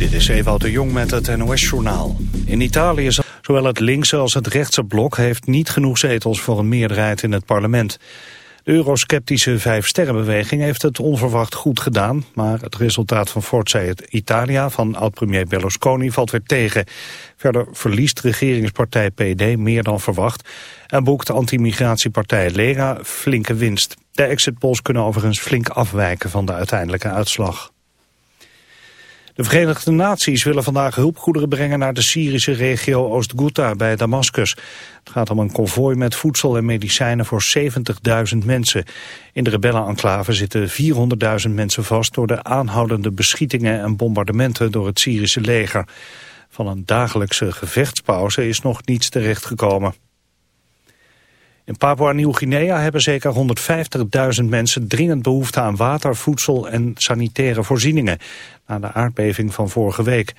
Dit is Ewout de Jong met het NOS-journaal. In Italië zowel het linkse als het rechtse blok heeft niet genoeg zetels voor een meerderheid in het parlement. De eurosceptische Vijf-Sterrenbeweging heeft het onverwacht goed gedaan, maar het resultaat van Forza Italia van oud-premier Berlusconi valt weer tegen. Verder verliest regeringspartij PD meer dan verwacht en boekt de anti-migratiepartij Lega flinke winst. De exit polls kunnen overigens flink afwijken van de uiteindelijke uitslag. De Verenigde Naties willen vandaag hulpgoederen brengen naar de Syrische regio Oost-Ghouta bij Damascus. Het gaat om een konvooi met voedsel en medicijnen voor 70.000 mensen. In de rebellenenclave zitten 400.000 mensen vast door de aanhoudende beschietingen en bombardementen door het Syrische leger. Van een dagelijkse gevechtspauze is nog niets terechtgekomen. In Papua-Nieuw-Guinea hebben zeker 150.000 mensen dringend behoefte aan water, voedsel en sanitaire voorzieningen. Na de aardbeving van vorige week.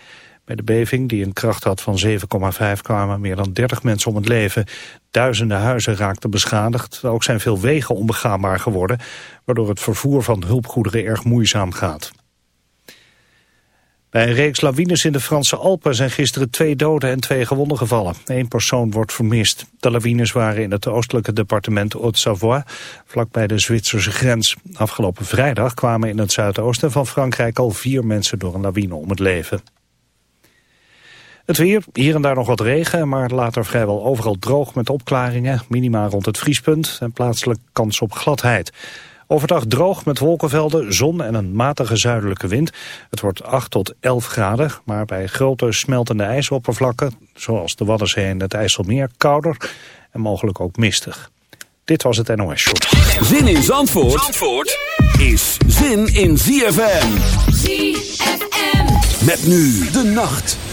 Bij de beving, die een kracht had van 7,5, kwamen meer dan 30 mensen om het leven. Duizenden huizen raakten beschadigd. Ook zijn veel wegen onbegaanbaar geworden, waardoor het vervoer van hulpgoederen erg moeizaam gaat. Bij een reeks lawines in de Franse Alpen zijn gisteren twee doden en twee gewonden gevallen. Eén persoon wordt vermist. De lawines waren in het oostelijke departement Haute-Savoie, vlakbij de Zwitserse grens. Afgelopen vrijdag kwamen in het zuidoosten van Frankrijk al vier mensen door een lawine om het leven. Het weer, hier en daar nog wat regen, maar later vrijwel overal droog met opklaringen. Minima rond het vriespunt en plaatselijk kans op gladheid. Overdag droog met wolkenvelden, zon en een matige zuidelijke wind. Het wordt 8 tot 11 graden, maar bij grote smeltende ijsoppervlakken... zoals de Waddenzee en het IJsselmeer, kouder en mogelijk ook mistig. Dit was het NOS Show. Zin in Zandvoort, Zandvoort is zin in ZFM. ZFM. Met nu de nacht.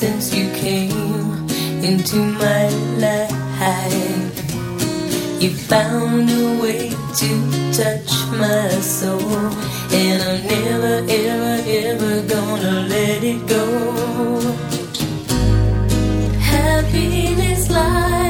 since you came into my life. You found a way to touch my soul, and I'm never, ever, ever gonna let it go. Happiness lies.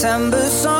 September song.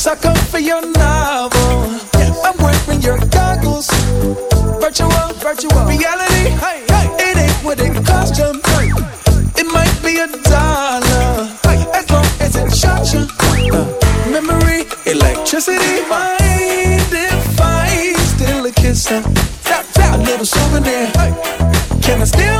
Sucker for your novel. I'm wearing your goggles. Virtual, virtual reality. Hey, hey. It ain't what it cost you. It might be a dollar. As long as it shot you. Memory, electricity. Mind if I steal a kiss? Tap, tap. A little souvenir. Can I steal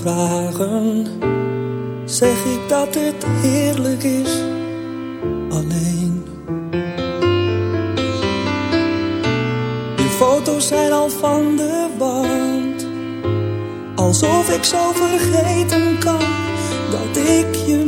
vragen, zeg ik dat het heerlijk is alleen. Je foto's zijn al van de wand, alsof ik zo vergeten kan dat ik je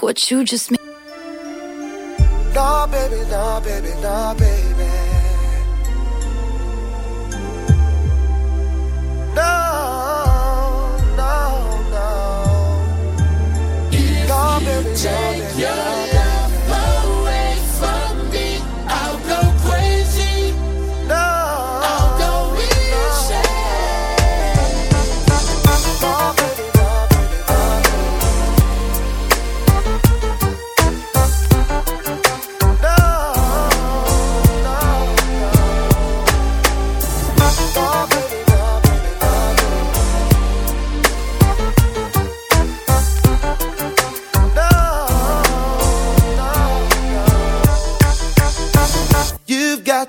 What you just made No, baby, no, baby, no, baby. No, no, no. No, baby, no, baby, no, baby.